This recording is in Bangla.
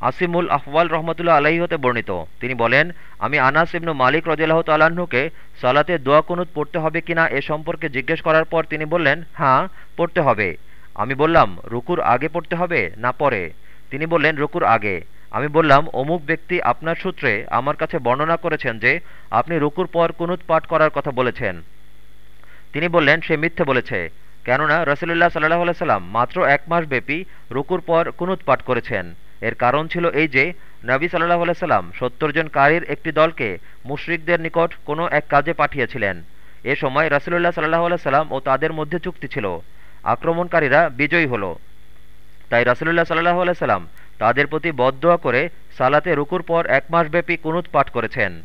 আসিমুল আহওয়াল রহমতুল্লাহ আলাহি হতে বর্ণিত। তিনি বলেন, আমি আনাস ইবনু মালিক রদিল্লাহ তাল্লাহ্নকে সালাতে দোয়া কুনুত পড়তে হবে কিনা এ সম্পর্কে জিজ্ঞেস করার পর তিনি বললেন হ্যাঁ পড়তে হবে। আমি বললাম, রুকুর আগে পড়তে হবে না পরে? তিনি বললেন, রুকুর আগে। আমি বললাম, অমুক ব্যক্তি আপনার সূত্রে আমার কাছে বর্ণনা করেছেন যে আপনি রুকুর পর কুনুত পাঠ করার কথা বলেছেন। তিনি বললেন, সে মিথ্যে বলেছে। কেননা রসুলুল্লাহ সাল্লাহ সাল্লাম মাত্র এক মাস ব্যাপী রুকুর পর কুনুত পাঠ করেছেন। এর কারণ ছিল এই যে, নবী সাল্লাহ আলাইসাল্লাম সত্তর জন কারীর একটি দলকে মুশরিকদের নিকট কোনো এক কাজে পাঠিয়েছিলেন। এ সময় রাসুলুল্লাহ সাল্লাহ আলাইসাল্লাম ও তাদের মধ্যে চুক্তি ছিল। আক্রমণকারীরা বিজয়ী হল। তাই রাসুলুল্লাহ সাল্লাহ আলাইসাল্লাম তাদের প্রতি বদদোয়া করে সালাতে রুকুর পর এক মাসব্যাপী কুনুত পাঠ করেছেন।